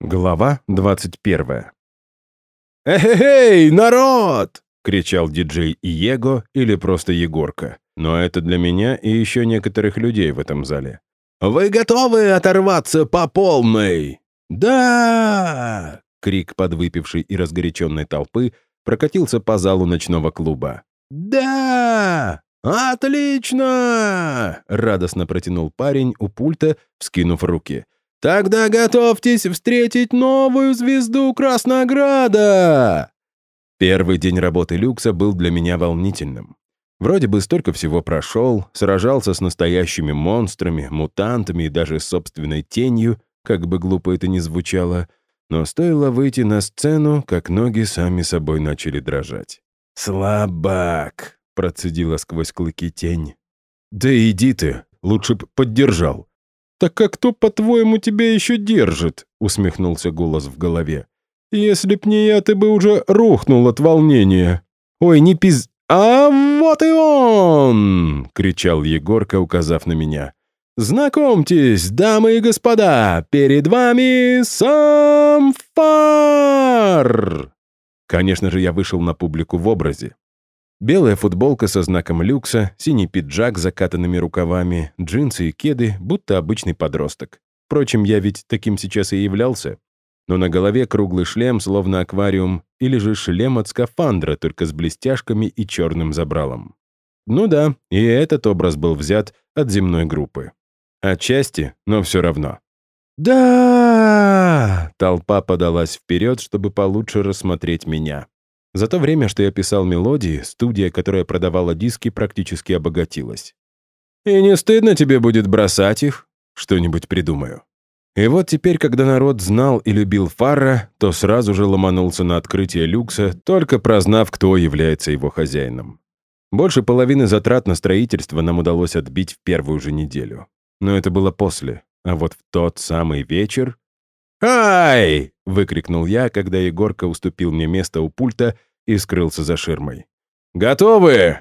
Глава 21. «Эй, народ!» — кричал диджей Иего или просто Егорка. Но это для меня и еще некоторых людей в этом зале. «Вы готовы оторваться по полной?» «Да!» — крик подвыпившей и разгоряченной толпы прокатился по залу ночного клуба. «Да! Отлично!» — радостно протянул парень у пульта, вскинув руки — Тогда готовьтесь встретить новую звезду Краснограда!» Первый день работы люкса был для меня волнительным. Вроде бы столько всего прошел, сражался с настоящими монстрами, мутантами и даже собственной тенью, как бы глупо это ни звучало, но стоило выйти на сцену, как ноги сами собой начали дрожать. «Слабак!» — процедила сквозь клыки тень. «Да иди ты, лучше б поддержал. «Так как кто, по-твоему, тебя еще держит?» — усмехнулся голос в голове. «Если б не я, ты бы уже рухнул от волнения». «Ой, не пиз...» «А вот и он!» — кричал Егорка, указав на меня. «Знакомьтесь, дамы и господа, перед вами сам Фар!» Конечно же, я вышел на публику в образе. Белая футболка со знаком люкса, синий пиджак с закатанными рукавами, джинсы и кеды, будто обычный подросток. Впрочем, я ведь таким сейчас и являлся. Но на голове круглый шлем, словно аквариум, или же шлем от скафандра, только с блестяшками и черным забралом. Ну да, и этот образ был взят от земной группы. Отчасти, но все равно. «Да!» Толпа подалась вперед, чтобы получше рассмотреть меня. За то время, что я писал мелодии, студия, которая продавала диски, практически обогатилась. «И не стыдно тебе будет бросать их?» «Что-нибудь придумаю». И вот теперь, когда народ знал и любил Фарра, то сразу же ломанулся на открытие люкса, только прознав, кто является его хозяином. Больше половины затрат на строительство нам удалось отбить в первую же неделю. Но это было после. А вот в тот самый вечер... «Ай!» — выкрикнул я, когда Егорка уступил мне место у пульта и скрылся за ширмой. «Готовы?»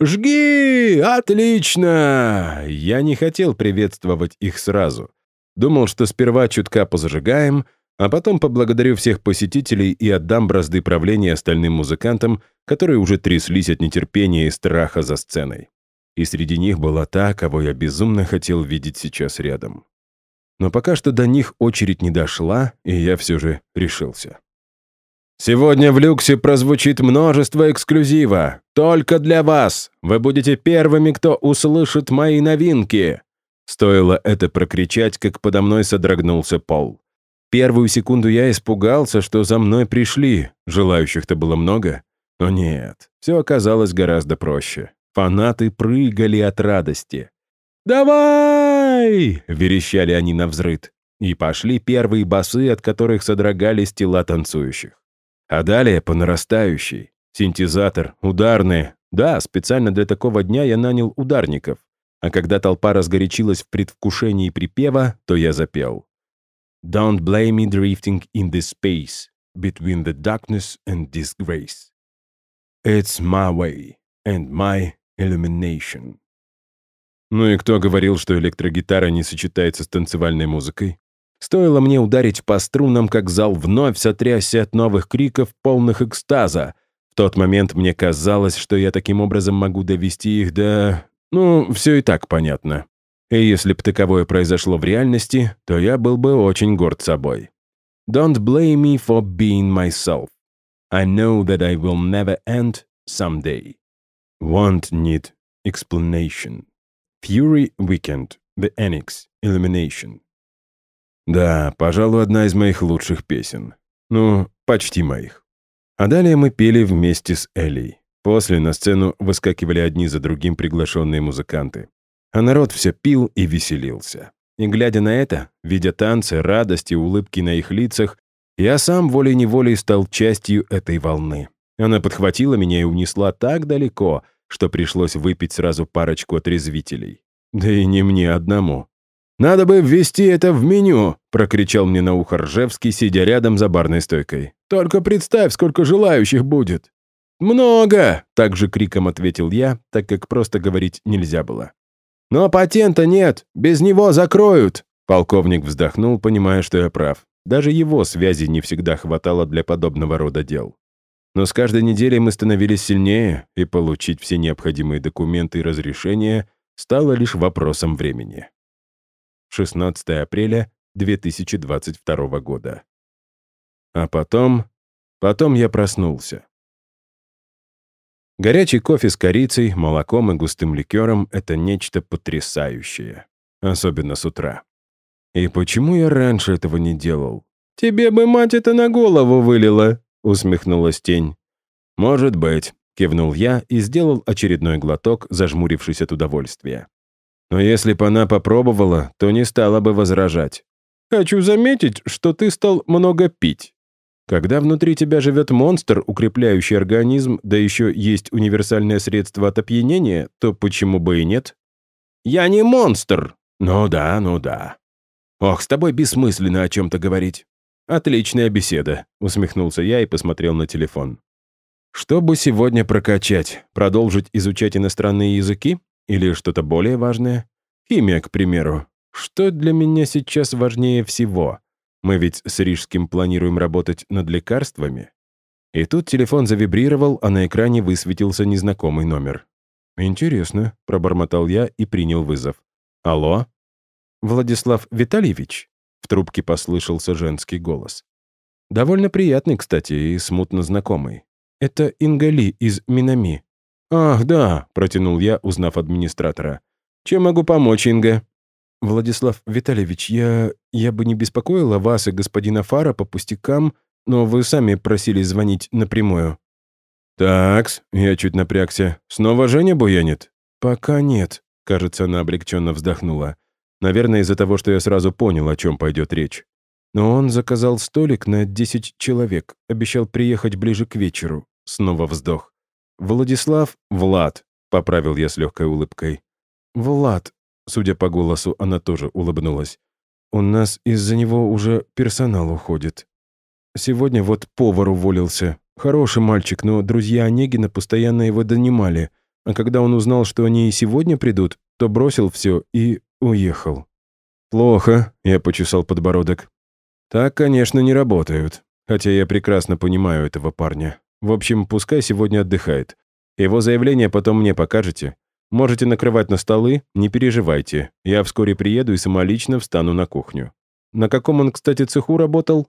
«Жги! Отлично!» Я не хотел приветствовать их сразу. Думал, что сперва чутка позажигаем, а потом поблагодарю всех посетителей и отдам бразды правления остальным музыкантам, которые уже тряслись от нетерпения и страха за сценой. И среди них была та, кого я безумно хотел видеть сейчас рядом. Но пока что до них очередь не дошла, и я все же решился. Сегодня в люксе прозвучит множество эксклюзива. Только для вас. Вы будете первыми, кто услышит мои новинки. Стоило это прокричать, как подо мной содрогнулся пол. Первую секунду я испугался, что за мной пришли. Желающих-то было много. Но нет, все оказалось гораздо проще. Фанаты прыгали от радости. «Давай!» — верещали они на взрыд. И пошли первые басы, от которых содрогались тела танцующих. А далее по нарастающей. Синтезатор, ударные. Да, специально для такого дня я нанял ударников. А когда толпа разгорячилась в предвкушении припева, то я запел. Don't blame me drifting in this space between the darkness and disgrace. It's my way and my illumination. Ну и кто говорил, что электрогитара не сочетается с танцевальной музыкой? Стоило мне ударить по струнам, как зал вновь сотрясся от новых криков, полных экстаза. В тот момент мне казалось, что я таким образом могу довести их до... Ну, все и так понятно. И если бы таковое произошло в реальности, то я был бы очень горд собой. Don't blame me for being myself. I know that I will never end someday. Won't need explanation. Fury Weekend. The Annex. Illumination. Да, пожалуй, одна из моих лучших песен. Ну, почти моих. А далее мы пели вместе с Элей. После на сцену выскакивали одни за другим приглашенные музыканты. А народ все пил и веселился. И глядя на это, видя танцы, радость и улыбки на их лицах, я сам волей-неволей стал частью этой волны. Она подхватила меня и унесла так далеко, что пришлось выпить сразу парочку отрезвителей. Да и не мне одному. «Надо бы ввести это в меню», — прокричал мне на ухо Ржевский, сидя рядом за барной стойкой. «Только представь, сколько желающих будет». «Много!» — также криком ответил я, так как просто говорить нельзя было. «Но патента нет, без него закроют!» Полковник вздохнул, понимая, что я прав. Даже его связи не всегда хватало для подобного рода дел. Но с каждой неделей мы становились сильнее, и получить все необходимые документы и разрешения стало лишь вопросом времени. 16 апреля 2022 года. А потом... Потом я проснулся. Горячий кофе с корицей, молоком и густым ликером — это нечто потрясающее. Особенно с утра. И почему я раньше этого не делал? «Тебе бы мать это на голову вылила», — усмехнулась тень. «Может быть», — кивнул я и сделал очередной глоток, зажмурившись от удовольствия. Но если бы она попробовала, то не стала бы возражать. «Хочу заметить, что ты стал много пить». Когда внутри тебя живет монстр, укрепляющий организм, да еще есть универсальное средство от опьянения, то почему бы и нет? «Я не монстр!» «Ну да, ну да». «Ох, с тобой бессмысленно о чем-то говорить». «Отличная беседа», — усмехнулся я и посмотрел на телефон. «Чтобы сегодня прокачать? Продолжить изучать иностранные языки? Или что-то более важное? Химия, к примеру. Что для меня сейчас важнее всего?» Мы ведь с Рижским планируем работать над лекарствами. И тут телефон завибрировал, а на экране высветился незнакомый номер. «Интересно», — пробормотал я и принял вызов. «Алло?» «Владислав Витальевич?» В трубке послышался женский голос. Довольно приятный, кстати, и смутно знакомый. «Это Ингали из Минами». «Ах, да», — протянул я, узнав администратора. «Чем могу помочь, Инга?» «Владислав Витальевич, я... я бы не беспокоила вас и господина Фара по пустякам, но вы сами просили звонить напрямую». «Такс», — я чуть напрягся. «Снова Женя буянит?» «Пока нет», — кажется, она облегченно вздохнула. Наверное, из-за того, что я сразу понял, о чем пойдет речь. Но он заказал столик на 10 человек, обещал приехать ближе к вечеру. Снова вздох. «Владислав...» «Влад», — поправил я с легкой улыбкой. «Влад, Судя по голосу, она тоже улыбнулась. «У нас из-за него уже персонал уходит. Сегодня вот повар уволился. Хороший мальчик, но друзья Онегина постоянно его донимали. А когда он узнал, что они и сегодня придут, то бросил все и уехал». «Плохо», — я почесал подбородок. «Так, конечно, не работают. Хотя я прекрасно понимаю этого парня. В общем, пускай сегодня отдыхает. Его заявление потом мне покажете. Можете накрывать на столы, не переживайте. Я вскоре приеду и самолично встану на кухню. На каком он, кстати, цеху работал?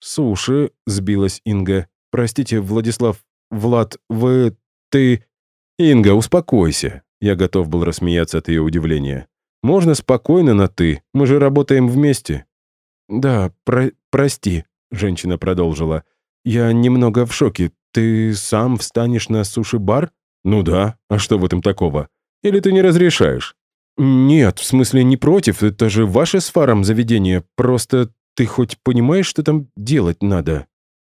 Суши, сбилась Инга. Простите, Владислав, Влад, вы... ты... Инга, успокойся. Я готов был рассмеяться от ее удивления. Можно спокойно на «ты», мы же работаем вместе. Да, про прости, женщина продолжила. Я немного в шоке. Ты сам встанешь на суши-бар? Ну да, а что в этом такого? Или ты не разрешаешь?» «Нет, в смысле не против, это же ваше с Фаром заведение, просто ты хоть понимаешь, что там делать надо?»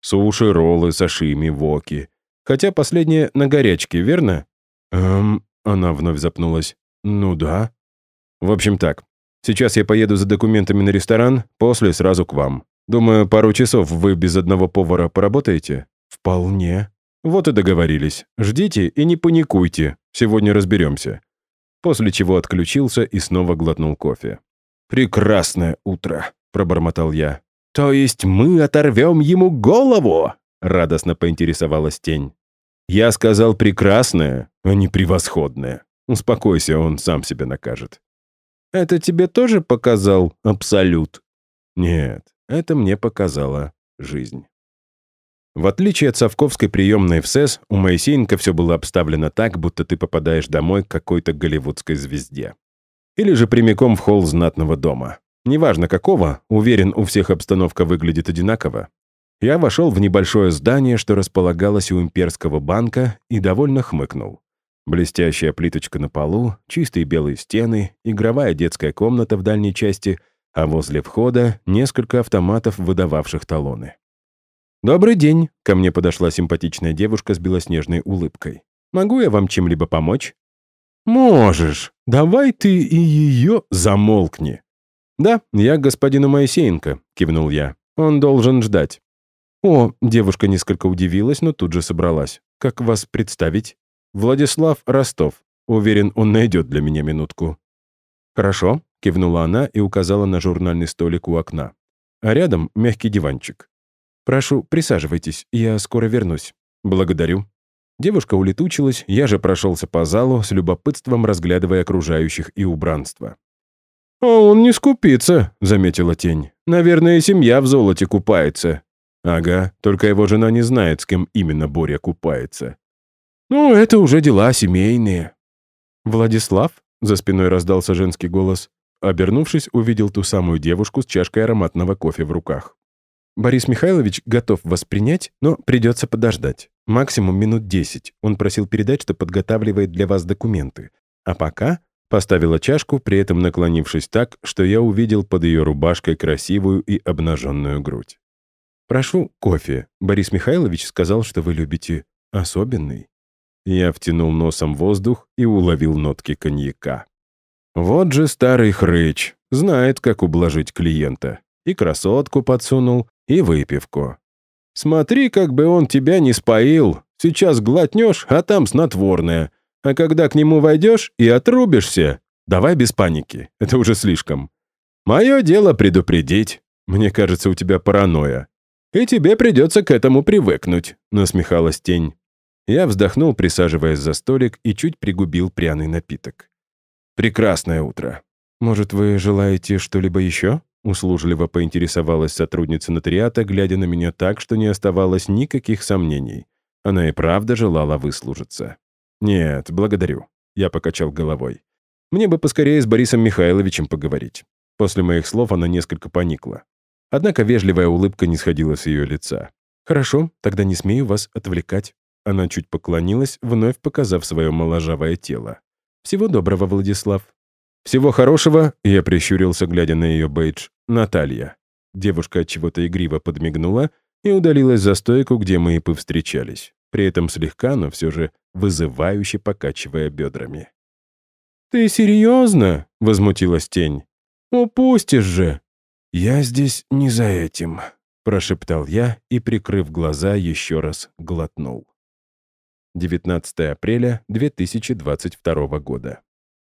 «Суши, роллы, сашими, воки. Хотя последнее на горячке, верно?» «Эм...» — она вновь запнулась. «Ну да». «В общем так, сейчас я поеду за документами на ресторан, после сразу к вам. Думаю, пару часов вы без одного повара поработаете?» «Вполне». «Вот и договорились. Ждите и не паникуйте. Сегодня разберемся». После чего отключился и снова глотнул кофе. «Прекрасное утро», — пробормотал я. «То есть мы оторвем ему голову?» — радостно поинтересовалась тень. «Я сказал прекрасное, а не превосходное. Успокойся, он сам себя накажет». «Это тебе тоже показал Абсолют?» «Нет, это мне показала жизнь». В отличие от совковской приемной в СЭС, у Моисеенко все было обставлено так, будто ты попадаешь домой к какой-то голливудской звезде. Или же прямиком в холл знатного дома. Неважно какого, уверен, у всех обстановка выглядит одинаково. Я вошел в небольшое здание, что располагалось у имперского банка, и довольно хмыкнул. Блестящая плиточка на полу, чистые белые стены, игровая детская комната в дальней части, а возле входа несколько автоматов, выдававших талоны. «Добрый день», — ко мне подошла симпатичная девушка с белоснежной улыбкой. «Могу я вам чем-либо помочь?» «Можешь. Давай ты и ее замолкни». «Да, я к господину Моисеенко», — кивнул я. «Он должен ждать». «О», — девушка несколько удивилась, но тут же собралась. «Как вас представить?» «Владислав Ростов. Уверен, он найдет для меня минутку». «Хорошо», — кивнула она и указала на журнальный столик у окна. а рядом мягкий диванчик. «Прошу, присаживайтесь, я скоро вернусь». «Благодарю». Девушка улетучилась, я же прошелся по залу, с любопытством разглядывая окружающих и убранство. «А он не скупится», — заметила тень. «Наверное, семья в золоте купается». «Ага, только его жена не знает, с кем именно Боря купается». «Ну, это уже дела семейные». «Владислав?» — за спиной раздался женский голос. Обернувшись, увидел ту самую девушку с чашкой ароматного кофе в руках. «Борис Михайлович готов вас принять, но придется подождать. Максимум минут десять. Он просил передать, что подготавливает для вас документы. А пока Поставила чашку, при этом наклонившись так, что я увидел под ее рубашкой красивую и обнаженную грудь. «Прошу, кофе. Борис Михайлович сказал, что вы любите особенный». Я втянул носом воздух и уловил нотки коньяка. Вот же старый хрыч, знает, как ублажить клиента. И красотку подсунул, и выпивку. Смотри, как бы он тебя не споил. Сейчас глотнешь, а там снотворное. А когда к нему войдешь и отрубишься, давай без паники, это уже слишком. Мое дело предупредить. Мне кажется, у тебя паранойя. И тебе придется к этому привыкнуть», — насмехалась тень. Я вздохнул, присаживаясь за столик, и чуть пригубил пряный напиток. «Прекрасное утро. Может, вы желаете что-либо еще?» Услужливо поинтересовалась сотрудница нотариата, глядя на меня так, что не оставалось никаких сомнений. Она и правда желала выслужиться. «Нет, благодарю», — я покачал головой. «Мне бы поскорее с Борисом Михайловичем поговорить». После моих слов она несколько поникла. Однако вежливая улыбка не сходила с ее лица. «Хорошо, тогда не смею вас отвлекать». Она чуть поклонилась, вновь показав свое моложавое тело. «Всего доброго, Владислав». «Всего хорошего», — я прищурился, глядя на ее бейдж, «Наталья». Девушка от чего-то игриво подмигнула и удалилась за стойку, где мы и повстречались при этом слегка, но все же вызывающе покачивая бедрами. «Ты серьезно?» — возмутилась тень. «Упустишь же!» «Я здесь не за этим», — прошептал я и, прикрыв глаза, еще раз глотнул. 19 апреля 2022 года.